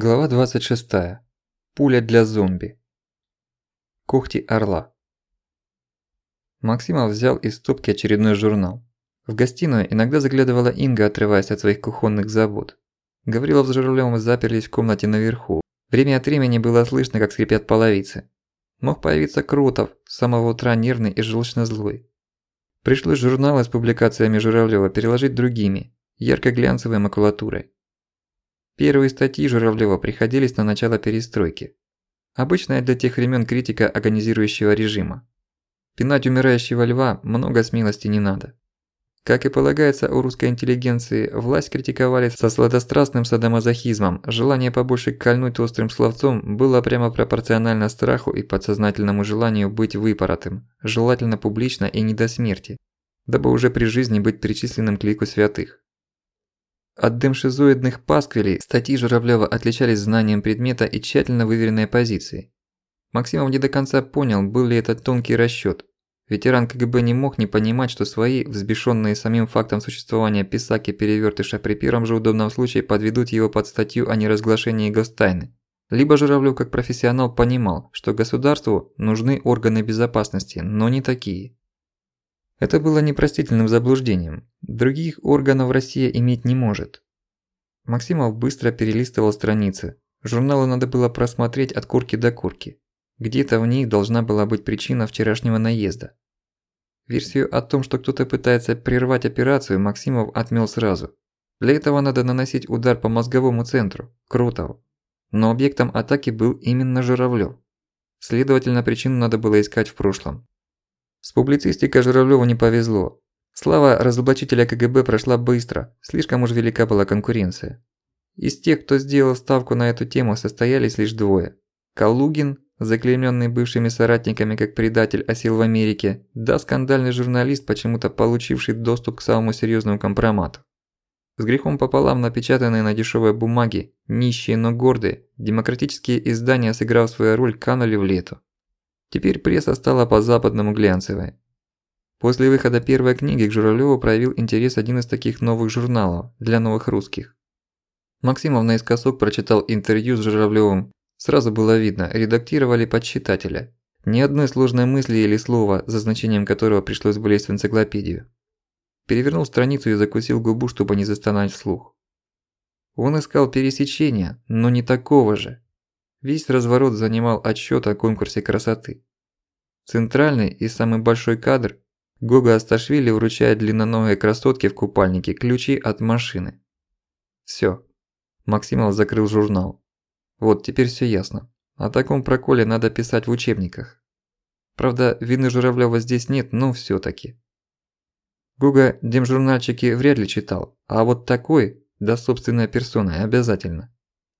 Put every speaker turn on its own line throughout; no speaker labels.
Глава 26. Пуля для зомби. Когти орла. Максимов взял из стопки очередной журнал. В гостиную иногда заглядывала Инга, отрываясь от своих кухонных забот. Гаврилов с Журавлёвым заперлись в комнате наверху. Время от времени было слышно, как скрипят половицы. Мог появиться Крутов, с самого утра нервный и желчно злой. Пришлось журналы с публикациями Журавлёва переложить другими, ярко-глянцевой макулатурой. Первые статьи Журавлёва приходились на начало перестройки. Обычная для тех времен критика агонизирующего режима. Пинать умирающего льва много смелости не надо. Как и полагается у русской интеллигенции, власть критиковали со сладострастным садомазохизмом, желание побольше кольнуть острым словцом было прямо пропорционально страху и подсознательному желанию быть выпоротым, желательно публично и не до смерти, дабы уже при жизни быть причисленным к лику святых. От демшизоидных пасквилей статьи Журавлёва отличались знанием предмета и тщательно выверенной позицией. Максимов не до конца понял, был ли это тонкий расчёт. Ветеран КГБ не мог не понимать, что свои, взбешенные самим фактом существования писаки-перевертыша при первом же удобном случае подведут его под статью о неразглашении гостайны. Либо Журавлёв как профессионал понимал, что государству нужны органы безопасности, но не такие. Это было непростительным заблуждением. Других органов Россия иметь не может. Максимов быстро перелистывал страницы. Журналы надо было просмотреть от курки до курки. Где-то в них должна была быть причина вчерашнего наезда. Версию о том, что кто-то пытается прервать операцию, Максимов отмел сразу. Для этого надо наносить удар по мозговому центру, Крутову. Но объектом атаки был именно Журавлёв. Следовательно, причину надо было искать в прошлом. С публицистикой Журавлёву не повезло. Слава разоблачителя КГБ прошла быстро, слишком уж велика была конкуренция. Из тех, кто сделал ставку на эту тему, состоялись лишь двое. Калугин, заклеймённый бывшими соратниками как предатель осел в Америке, да скандальный журналист, почему-то получивший доступ к самому серьёзному компромату. С грехом пополам напечатанные на дешёвой бумаге, нищие, но гордые, демократические издания, сыграв свою роль, канули в лету. Теперь пресса стала по-западному глянцевой. После выхода первой книги к Журавлёву проявил интерес один из таких новых журналов для новых русских. Максимов наискосок прочитал интервью с Журавлёвым. Сразу было видно, редактировали под читателя. Ни одной сложной мысли или слова, за значением которого пришлось бы лезть в энциклопедию. Перевернул страницу и закусил губу, чтобы не застонать вслух. Он искал пересечения, но не такого же. Весь разворот занимал отчет о конкурсе красоты. Центральный и самый большой кадр – Гога Асташвили вручает длинноногой красотке в купальнике ключи от машины. Всё. Максимов закрыл журнал. Вот, теперь всё ясно. О таком проколе надо писать в учебниках. Правда, вины Журавлёва здесь нет, но всё-таки. Гуга демжурнальчики вряд ли читал, а вот такой, да собственной персоной, обязательно.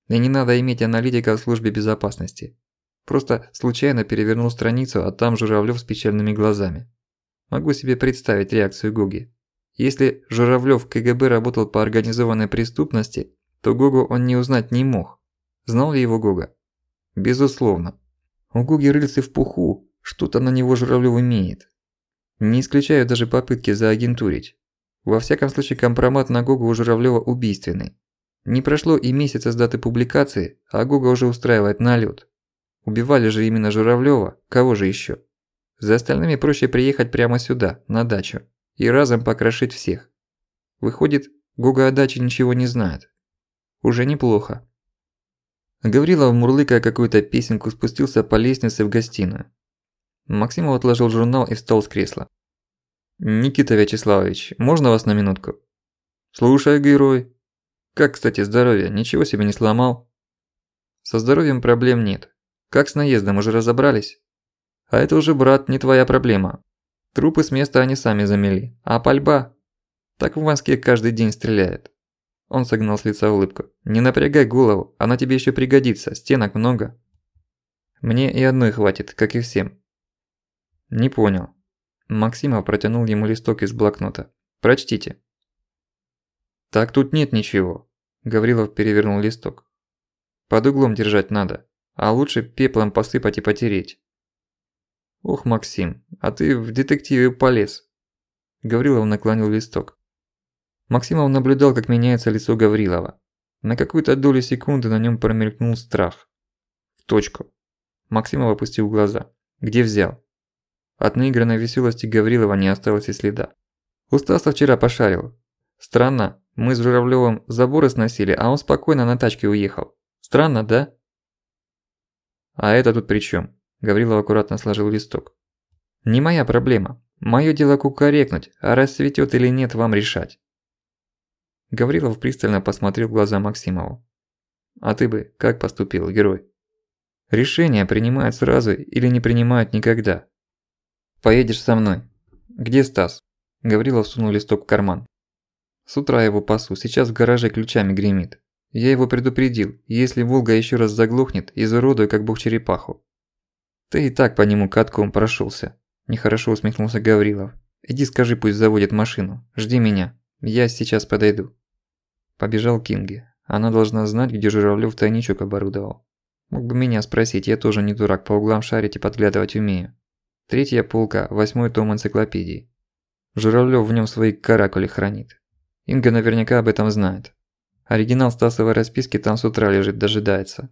Мне не надо иметь аналитика в службе безопасности. Просто случайно перевернул страницу, а там Журавлёв с печальными глазами. Могу себе представить реакцию Гоги. Если Журавлёв в КГБ работал по организованной преступности, то Гогу он не узнать не мог. Знал ли его Гога? Безусловно. У Гоги рыльцы в пуху, что-то на него Журавлёв имеет. Не исключаю даже попытки заагентурить. Во всяком случае компромат на Гогу у Журавлёва убийственный. Не прошло и месяца с даты публикации, а Гуга уже устраивает налет. Убивали же именно Журавлёва, кого же еще? За остальными проще приехать прямо сюда, на дачу, и разом покрошить всех. Выходит, Гуга о даче ничего не знает. Уже неплохо. Гаврилов, мурлыкая какую-то песенку, спустился по лестнице в гостиную. Максимов отложил журнал и встал с кресла. «Никита Вячеславович, можно вас на минутку?» «Слушай, герой», как, кстати, здоровье? Ничего себе не сломал? Со здоровьем проблем нет. Как с наездом, уже разобрались? А это уже, брат, не твоя проблема. Трупы с места они сами замели. А пальба? Так в Москве каждый день стреляет. Он согнал с лица улыбку. Не напрягай голову, она тебе еще пригодится, стенок много. Мне и одной хватит, как и всем. Не понял. Максимов протянул ему листок из блокнота. Прочтите. Так тут нет ничего. Гаврилов перевернул листок. Под углом держать надо, а лучше пеплом посыпать и потереть. Ох, Максим, а ты в детективе полез. Гаврилов наклонил листок. Максимов наблюдал, как меняется лицо Гаврилова. На какую-то долю секунды на нем промелькнул страх. В точку. Максимов опустил глаза. Где взял? От наигранной веселости Гаврилова не осталось и следа. У Стаса вчера пошарил. Странно, мы с Журавлёвым заборы сносили, а он спокойно на тачке уехал. Странно, да? А это тут при чём? Гаврилов аккуратно сложил листок. Не моя проблема. Моё дело кукарекнуть, а расцветёт или нет, вам решать. Гаврилов пристально посмотрел в глаза Максимову. А ты бы как поступил, герой? Решения принимают сразу или не принимают никогда. Поедешь со мной. Где Стас? Гаврилов сунул листок в карман. С утра его пасу, сейчас в гараже ключами гремит. Я его предупредил, если Волга еще раз заглохнет, изуродую как бог черепаху. Ты и так по нему катком прошелся. Нехорошо усмехнулся Гаврилов. Иди скажи, пусть заводит машину. Жди меня. Я сейчас подойду. Побежал Кинги. Она должна знать, где Журавлёв тайничок оборудовал. Мог бы меня спросить, я тоже не дурак, по углам шарить и подглядывать умею. Третья полка, восьмой том энциклопедии. Журавлёв в нем свои каракули хранит. Инга наверняка об этом знает. Оригинал Стасовой расписки там с утра лежит, дожидается.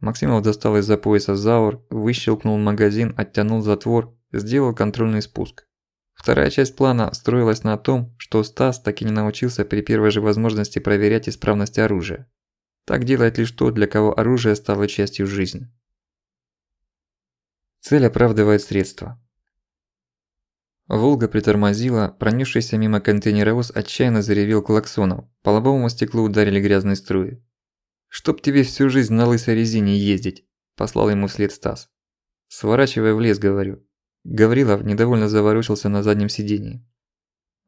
Максимов достал из-за пояса заур, выщелкнул магазин, оттянул затвор, сделал контрольный спуск. Вторая часть плана строилась на том, что Стас так и не научился при первой же возможности проверять исправность оружия. Так делает лишь тот, для кого оружие стало частью жизни. Цель оправдывает средства. Волга притормозила, пронесшийся мимо контейнеровоз отчаянно заревел клаксоном, по лобовому стеклу ударили грязные струи. «Чтоб тебе всю жизнь на лысой резине ездить», – послал ему вслед Стас. «Сворачивай в лес, говорю». Гаврилов недовольно заворочился на заднем сидении.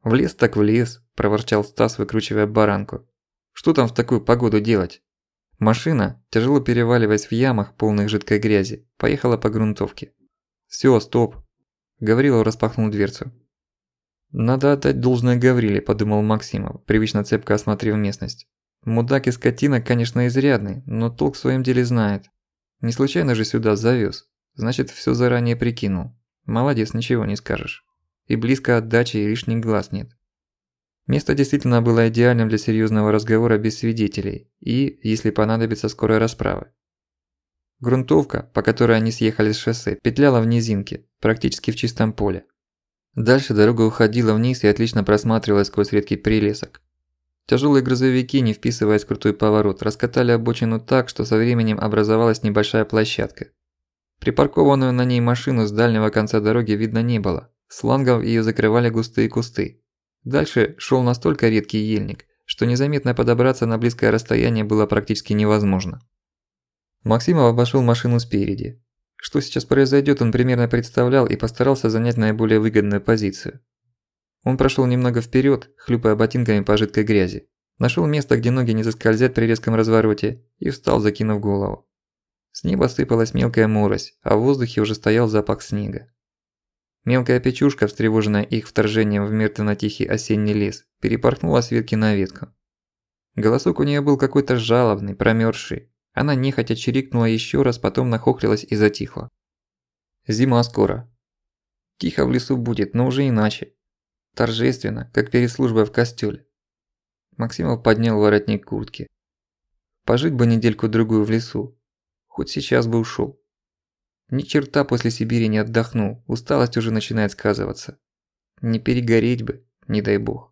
«В лес так в лес», – проворчал Стас, выкручивая баранку. «Что там в такую погоду делать?» Машина, тяжело переваливаясь в ямах, полных жидкой грязи, поехала по грунтовке. «Всё, стоп», Гаврилов распахнул дверцу. «Надо отдать должное Гавриле», – подумал Максимов, привычно цепко осмотрев местность. «Мудак и скотина, конечно, изрядный, но толк в своем деле знает. Не случайно же сюда завез. Значит, всё заранее прикинул. Молодец, ничего не скажешь. И близко от дачи и лишних глаз нет». Место действительно было идеальным для серьёзного разговора без свидетелей и, если понадобится, скорой расправы. Грунтовка, по которой они съехали с шоссе, петляла в низинке, практически в чистом поле. Дальше дорога уходила вниз и отлично просматривалась сквозь редкий прилесок. Тяжелые грузовики, не вписываясь в крутой поворот, раскатали обочину так, что со временем образовалась небольшая площадка. Припаркованную на ней машину с дальнего конца дороги видно не было. Слангом её закрывали густые кусты. Дальше шёл настолько редкий ельник, что незаметно подобраться на близкое расстояние было практически невозможно. Максимов обошел машину спереди. Что сейчас произойдет, он примерно представлял и постарался занять наиболее выгодную позицию. Он прошел немного вперед, хлюпая ботинками по жидкой грязи. Нашел место, где ноги не заскользят при резком развороте, и встал, закинув голову. С неба сыпалась мелкая морось, а в воздухе уже стоял запах снега. Мелкая печушка, встревоженная их вторжением в мертвенно-тихий осенний лес, перепорхнула с ветки на ветку. Голосок у нее был какой-то жалобный, промёрзший, она нехотя чирикнула еще раз, потом нахохлилась и затихла. Зима скоро. Тихо в лесу будет, но уже иначе. Торжественно, как перед службой в костёле. Максимов поднял воротник куртки. Пожить бы недельку-другую в лесу. Хоть сейчас бы ушёл. Ни черта после Сибири не отдохнул, усталость уже начинает сказываться. Не перегореть бы, не дай бог.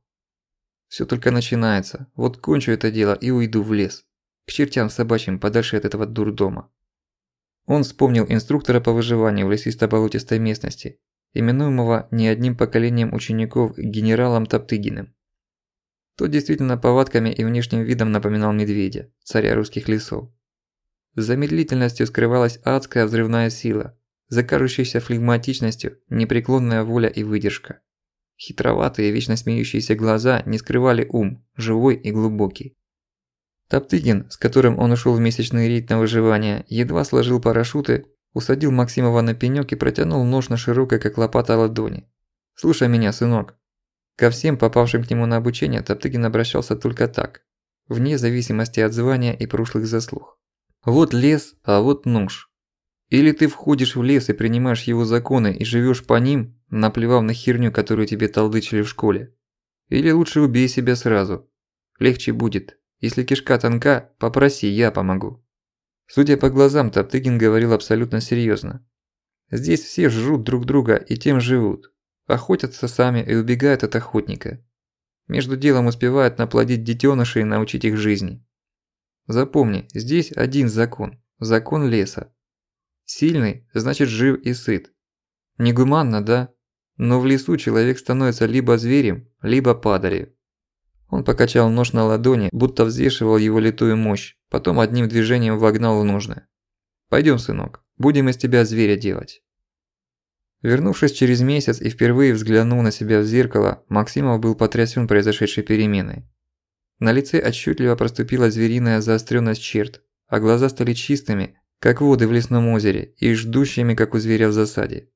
Всё только начинается, вот кончу это дело и уйду в лес. К чертям собачьим, подальше от этого дурдома. Он вспомнил инструктора по выживанию в лесисто-болотистой местности, именуемого не одним поколением учеников генералом Топтыгиным. Тот действительно повадками и внешним видом напоминал медведя, царя русских лесов. За медлительностью скрывалась адская взрывная сила, за кажущейся флегматичностью непреклонная воля и выдержка. Хитроватые, вечно смеющиеся глаза не скрывали ум, живой и глубокий. Топтыгин, с которым он ушел в месячный рейд на выживание, едва сложил парашюты, усадил Максимова на пенёк и протянул нож на широкой, как лопата, ладони. «Слушай меня, сынок». Ко всем попавшим к нему на обучение Топтыгин обращался только так, вне зависимости от звания и прошлых заслуг. Вот лес, а вот нож. Или ты входишь в лес и принимаешь его законы и живёшь по ним, наплевав на херню, которую тебе толдычили в школе. Или лучше убей себя сразу. Легче будет, Если кишка тонка, попроси, я помогу». Судя по глазам, Топтыгин говорил абсолютно серьёзно. Здесь все жрут друг друга и тем живут. Охотятся сами и убегают от охотника. Между делом успевают наплодить детенышей и научить их жизни. Запомни, здесь один закон – закон леса. Сильный – значит жив и сыт. Негуманно, да? Но в лесу человек становится либо зверем, либо падалью. Он покачал нож на ладони, будто взвешивал его литую мощь, потом одним движением вогнал в нужное. «Пойдём, сынок, будем из тебя зверя делать». Вернувшись через месяц и впервые взглянув на себя в зеркало, Максимов был потрясен произошедшей переменой. На лице отчетливо проступила звериная заостренность черт, а глаза стали чистыми, как воды в лесном озере, и ждущими, как у зверя в засаде.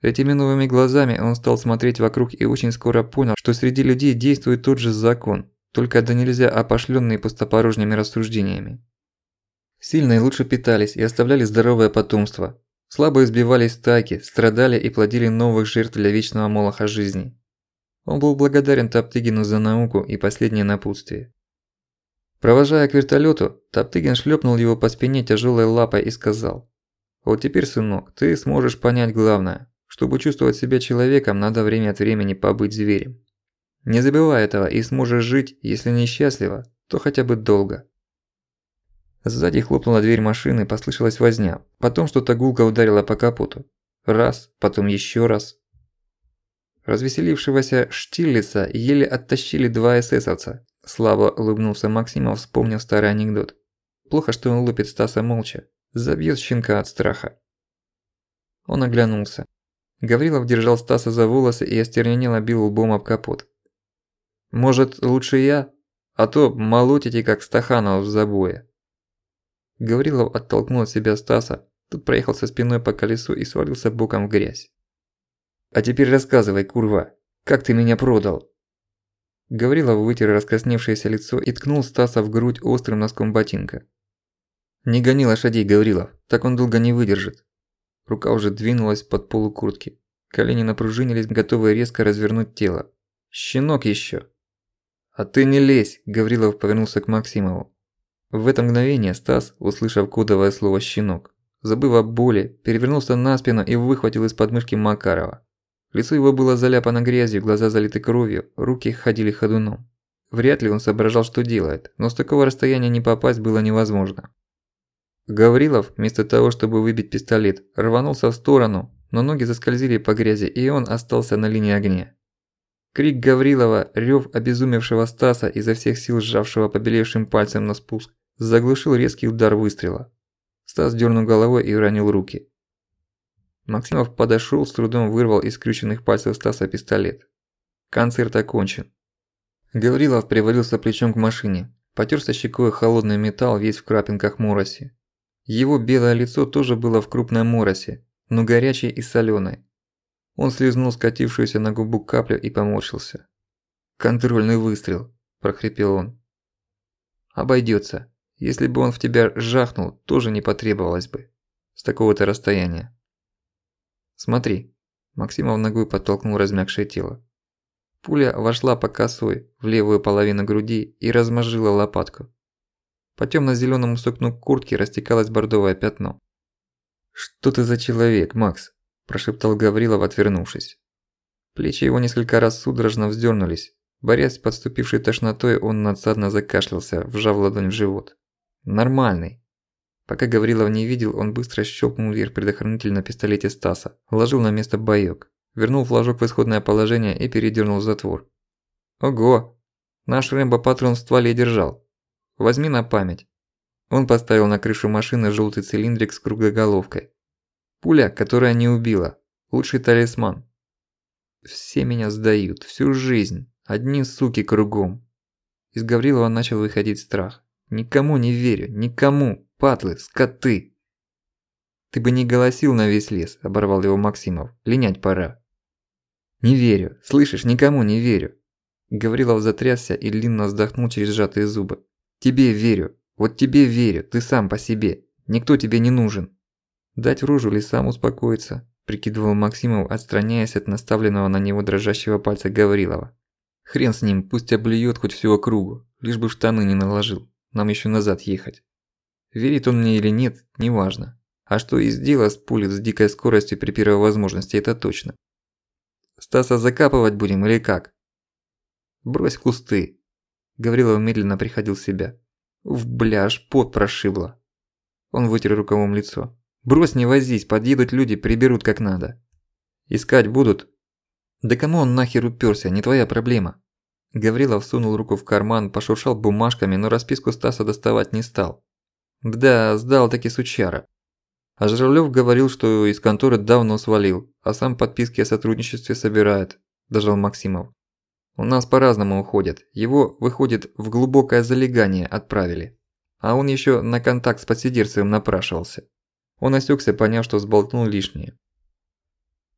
Этими новыми глазами он стал смотреть вокруг и очень скоро понял, что среди людей действует тот же закон, только да нельзя опошлённый пустопорожними рассуждениями. Сильные лучше питались и оставляли здоровое потомство. Слабые сбивались стаки, страдали и плодили новых жертв для вечного молоха жизни. Он был благодарен Топтыгину за науку и последнее напутствие. Провожая к вертолёту, Топтыгин шлёпнул его по спине тяжёлой лапой и сказал. «Вот теперь, сынок, ты сможешь понять главное. Чтобы чувствовать себя человеком, надо время от времени побыть зверем. Не забывай этого и сможешь жить, если не счастливо, то хотя бы долго». Сзади хлопнула дверь машины, послышалась возня. Потом что-то гулко ударило по капоту. Раз, потом ещё раз. Развеселившегося Штирлица еле оттащили два эсэсовца. Слабо улыбнулся Максимов, вспомнив старый анекдот. Плохо, что он лупит Стаса молча. Забьёт щенка от страха. Он оглянулся. Гаврилов держал Стаса за волосы и остервенело бил лбом об капот. «Может, лучше я? А то молотите, как Стаханов в забое». Гаврилов оттолкнул от себя Стаса, тут проехался спиной по колесу и свалился боком в грязь. «А теперь рассказывай, курва, как ты меня продал?» Гаврилов вытер раскрасневшееся лицо и ткнул Стаса в грудь острым носком ботинка. «Не гони лошадей, Гаврилов, так он долго не выдержит». Рука уже двинулась под полу куртки. Колени напружинились, готовые резко развернуть тело. «Щенок ещё!» «А ты не лезь!» – Гаврилов повернулся к Максимову. В это мгновение Стас, услышав кодовое слово «щенок», забыв о боли, перевернулся на спину и выхватил из подмышки Макарова. Лицо его было заляпано грязью, глаза залиты кровью, руки ходили ходуном. Вряд ли он соображал, что делает, но с такого расстояния не попасть было невозможно. Гаврилов, вместо того, чтобы выбить пистолет, рванулся в сторону, но ноги заскользили по грязи, и он остался на линии огня. Крик Гаврилова, рёв обезумевшего Стаса, изо всех сил сжавшего побелевшим пальцем на спуск, заглушил резкий удар выстрела. Стас дернул головой и уронил руки. Максимов подошел, с трудом вырвал из скрюченных пальцев Стаса пистолет. Концерт окончен. Гаврилов привалился плечом к машине, потёрся щекой холодный металл весь в крапинках мороси. Его белое лицо тоже было в крупной моросе, но горячей и солёной. Он слезнул скатившуюся на губу каплю и поморщился. «Контрольный выстрел», – прохрипел он. «Обойдётся. Если бы он в тебя жахнул, тоже не потребовалось бы. С такого-то расстояния». «Смотри», – Максимов ногой подтолкнул размягшее тело. Пуля вошла по косой в левую половину груди и размозжила лопатку. По тёмно-зелёному сукну куртки растекалось бордовое пятно. «Что ты за человек, Макс?» – прошептал Гаврилов, отвернувшись. Плечи его несколько раз судорожно вздёрнулись. Борясь с подступившей тошнотой, он надсадно закашлялся, вжав ладонь в живот. «Нормальный. Пока Гаврилов не видел, он быстро щелкнул вверх предохранитель на пистолете Стаса, вложил на место боёк, вернул флажок в исходное положение и передернул затвор. «Ого! Наш Рэмбо патрон в стволе держал. Возьми на память». Он поставил на крышу машины желтый цилиндрик с круглой головкой. Пуля, которая не убила. Лучший талисман. Все меня сдают, всю жизнь. Одни суки кругом. Из Гаврилова начал выходить страх. Никому не верю, никому. Патлы, скоты!» «Ты бы не голосил на весь лес», – оборвал его Максимов. «Линять пора». «Не верю. Слышишь, никому не верю». Гаврилов затрясся и длинно вздохнул через сжатые зубы. «Тебе верю. Вот тебе верю. Ты сам по себе. Никто тебе не нужен». «Дать в рожу ли сам успокоиться?» – прикидывал Максимов, отстраняясь от наставленного на него дрожащего пальца Гаврилова. «Хрен с ним, пусть облюет хоть всю округу. Лишь бы штаны не наложил, нам еще назад ехать. Верит он мне или нет, неважно. А что из дела спулит с дикой скоростью при первой возможности, это точно. Стаса закапывать будем или как? Брось кусты. Гаврилов медленно приходил в себя. В бляж пот прошибло. Он вытер рукавом лицо. Брось не возись, подъедут люди, приберут как надо. Искать будут? Да кому он нахер уперся, не твоя проблема. Гаврилов сунул руку в карман, пошуршал бумажками, но расписку Стаса доставать не стал. Да, сдал таки сучара. А Журавлёв говорил, что из конторы давно свалил, а сам подписки о сотрудничестве собирает, дожал Максимов. У нас по-разному уходят. Его, выходит, в глубокое залегание отправили. А он ещё на контакт с подсидерцевым напрашивался. Он осёкся, поняв, что сболтнул лишнее.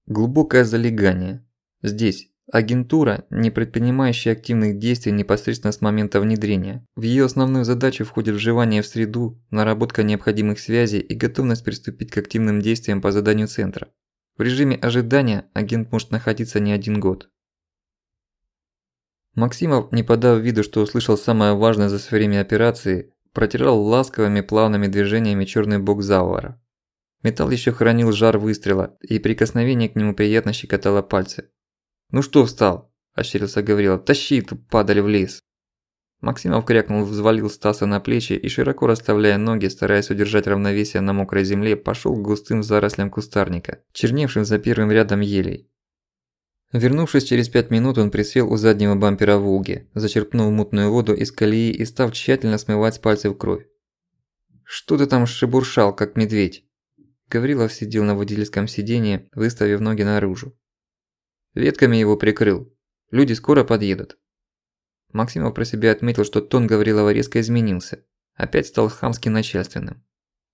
Глубокое залегание. Здесь, Агентура, не предпринимающая активных действий непосредственно с момента внедрения. В её основную задачу входит вживание в среду, наработка необходимых связей и готовность приступить к активным действиям по заданию центра. В режиме ожидания агент может находиться не один год. Максимов, не подав виду, что услышал самое важное за все время операции, протирал ласковыми плавными движениями чёрный бок Зауэра. Металл ещё хранил жар выстрела, и прикосновение к нему приятно щекотало пальцы. «Ну что встал?» – ощерился Гаврилов. «Тащи, тут падали в лес». Максимов крякнул, взвалил Стаса на плечи и, широко расставляя ноги, стараясь удержать равновесие на мокрой земле, пошёл к густым зарослям кустарника, черневшим за первым рядом елей. Вернувшись через пять минут, он присел у заднего бампера «Волги», зачерпнул мутную воду из колеи и став тщательно смывать с пальцев кровь. «Что ты там шебуршал, как медведь?» Гаврилов сидел на водительском сиденье, выставив ноги наружу. Ветками его прикрыл. Люди скоро подъедут. Максимов про себя отметил, что тон Гаврилова резко изменился. Опять стал хамски начальственным.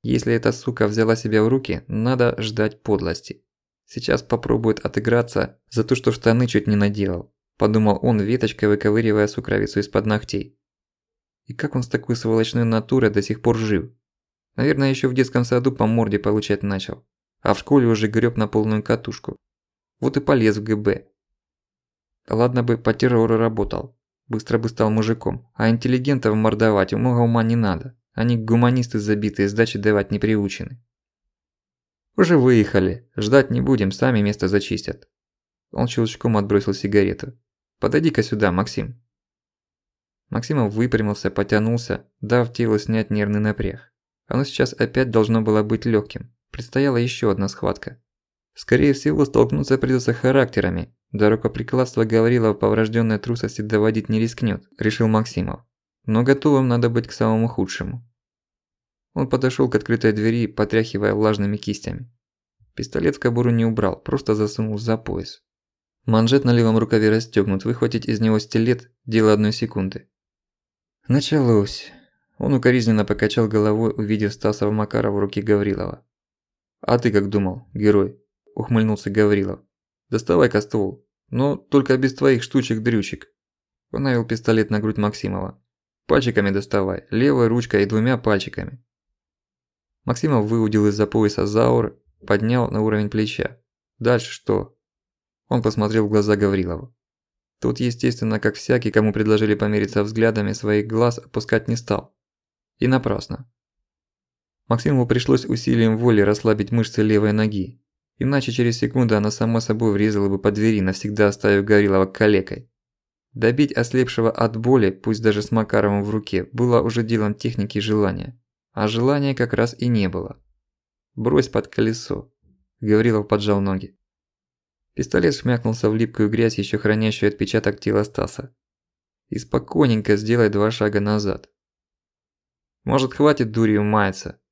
Если эта сука взяла себя в руки, надо ждать подлости. Сейчас попробует отыграться за то, что штаны чуть не наделал. Подумал он, веточкой выковыривая сукровицу из-под ногтей. И как он с такой сволочной натурой до сих пор жив? Наверное, еще в детском саду по морде получать начал. А в школе уже греб на полную катушку. Вот и полез в ГБ. Ладно бы по террору работал. Быстро бы стал мужиком. А интеллигентов мордовать много ума не надо. Они гуманисты забитые, сдачи давать не приучены. Уже выехали. Ждать не будем, сами место зачистят. Он щелчком отбросил сигарету. Подойди-ка сюда, Максим. Максимов выпрямился, потянулся, дав телу снять нервный напряг. Оно сейчас опять должно было быть легким. Предстояла еще одна схватка. Скорее всего, столкнуться придется характерами. До рукоприкладства Гаврилова по врожденной трусости доводить не рискнет, решил Максимов. Но готовым надо быть к самому худшему. Он подошел к открытой двери, потряхивая влажными кистями. Пистолет в кобуру не убрал, просто засунул за пояс. Манжет на левом рукаве расстёгнут, выхватить из него стилет – дело одной секунды. Началось. Он укоризненно покачал головой, увидев Стаса в Макара в руке Гаврилова. «А ты как думал, герой?» ухмыльнулся Гаврилов. «Доставай-ка ствол, но только без твоих штучек-дрючек». Он навел пистолет на грудь Максимова. «Пальчиками доставай, левой ручкой и двумя пальчиками». Максимов выудил из-за пояса заур, поднял на уровень плеча. «Дальше что?» Он посмотрел в глаза Гаврилова. Тут, естественно, как всякий, кому предложили помериться взглядами своих глаз, опускать не стал. И напрасно. Максимову пришлось усилием воли расслабить мышцы левой ноги, Иначе через секунду она сама собой врезала бы по двери, навсегда оставив Горилова калекой. Добить ослепшего от боли, пусть даже с Макаровым в руке, было уже делом техники и желания. А желания как раз и не было. «Брось под колесо», – Гаврилов поджал ноги. Пистолет шмякнулся в липкую грязь, еще хранящую отпечаток тела Стаса. И спокойненько сделай два шага назад. «Может, хватит дурью маяться?»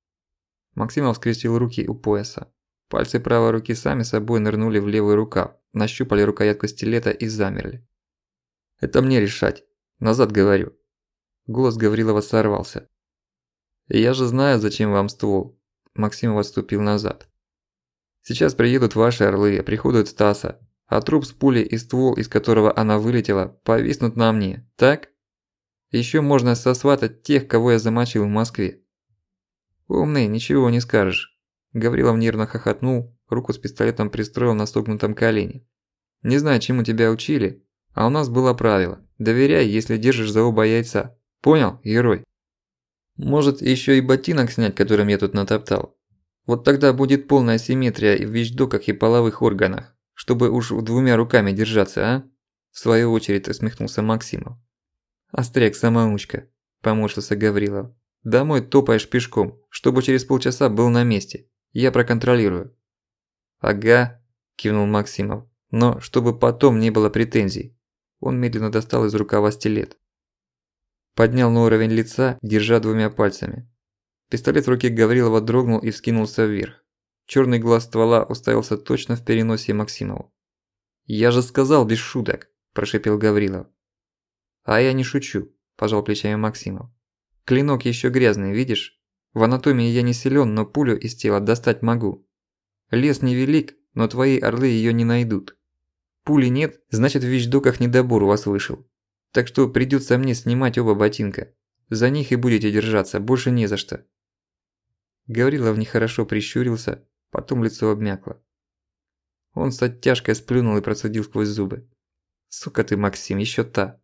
Максимов скрестил руки у пояса. Пальцы правой руки сами собой нырнули в левый рукав, нащупали рукоятку стилета и замерли. «Это мне решать. Назад говорю». Голос Гаврилова сорвался. «Я же знаю, зачем вам ствол». Максимов отступил назад. «Сейчас приедут ваши орлы, приходят Стаса, а труп с пулей и ствол, из которого она вылетела, повиснут на мне, так? Ещё можно сосватать тех, кого я замочил в Москве». «Умный, ничего не скажешь». Гаврилов нервно хохотнул, руку с пистолетом пристроил на согнутом колене. «Не знаю, чему тебя учили, а у нас было правило. Доверяй, если держишь за оба яйца. Понял, герой? Может, еще и ботинок снять, которым я тут натоптал? Вот тогда будет полная симметрия и в вещдоках и половых органах, чтобы уж двумя руками держаться, а? В свою очередь усмехнулся Максимов. Остряк самоучка, поморщился Гаврилов. Домой топаешь пешком, чтобы через полчаса был на месте. Я проконтролирую. Ага, кивнул Максимов. Но чтобы потом не было претензий. Он медленно достал из рукава стилет. Поднял на уровень лица, держа двумя пальцами. Пистолет в руке Гаврилова дрогнул и вскинулся вверх. Чёрный глаз ствола уставился точно в переносе Максимову. «Я же сказал без шуток!» – прошипел Гаврилов. «А я не шучу», – пожал плечами Максимов. «Клинок ещё грязный, видишь? В анатомии я не силён, но пулю из тела достать могу. Лес невелик, но твои орлы её не найдут. Пули нет, значит в вещдоках недобор у вас вышел. Так что придётся мне снимать оба ботинка. За них и будете держаться, больше не за что. Гаврилов нехорошо прищурился, потом лицо обмякло. Он с оттяжкой сплюнул и процедил сквозь зубы. «Сука ты, Максим, ещё та!»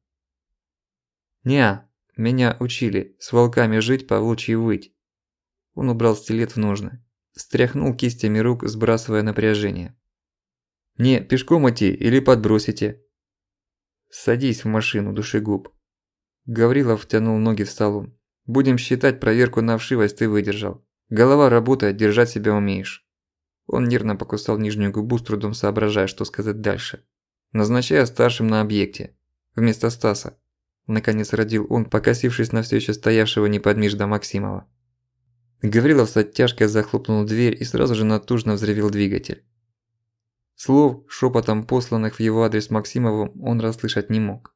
«Неа, меня учили, с волками жить, по волчьи выть!» Он убрал стилет в ножны, встряхнул кистями рук, сбрасывая напряжение. «Не, пешком идти или подбросите?» «Садись в машину, душегуб». Гаврилов втянул ноги в салон. «Будем считать, проверку на вшивость ты выдержал. Голова работает, держать себя умеешь». Он нервно покусал нижнюю губу, с трудом соображая, что сказать дальше. «Назначаю старшим на объекте. Вместо Стаса». Наконец родил он, покосившись на все еще стоявшего неподмижда Максимова. Гаврилов с оттяжкой захлопнул дверь и сразу же натужно взревел двигатель. Слов, шепотом посланных в его адрес Максимовым, он расслышать не мог.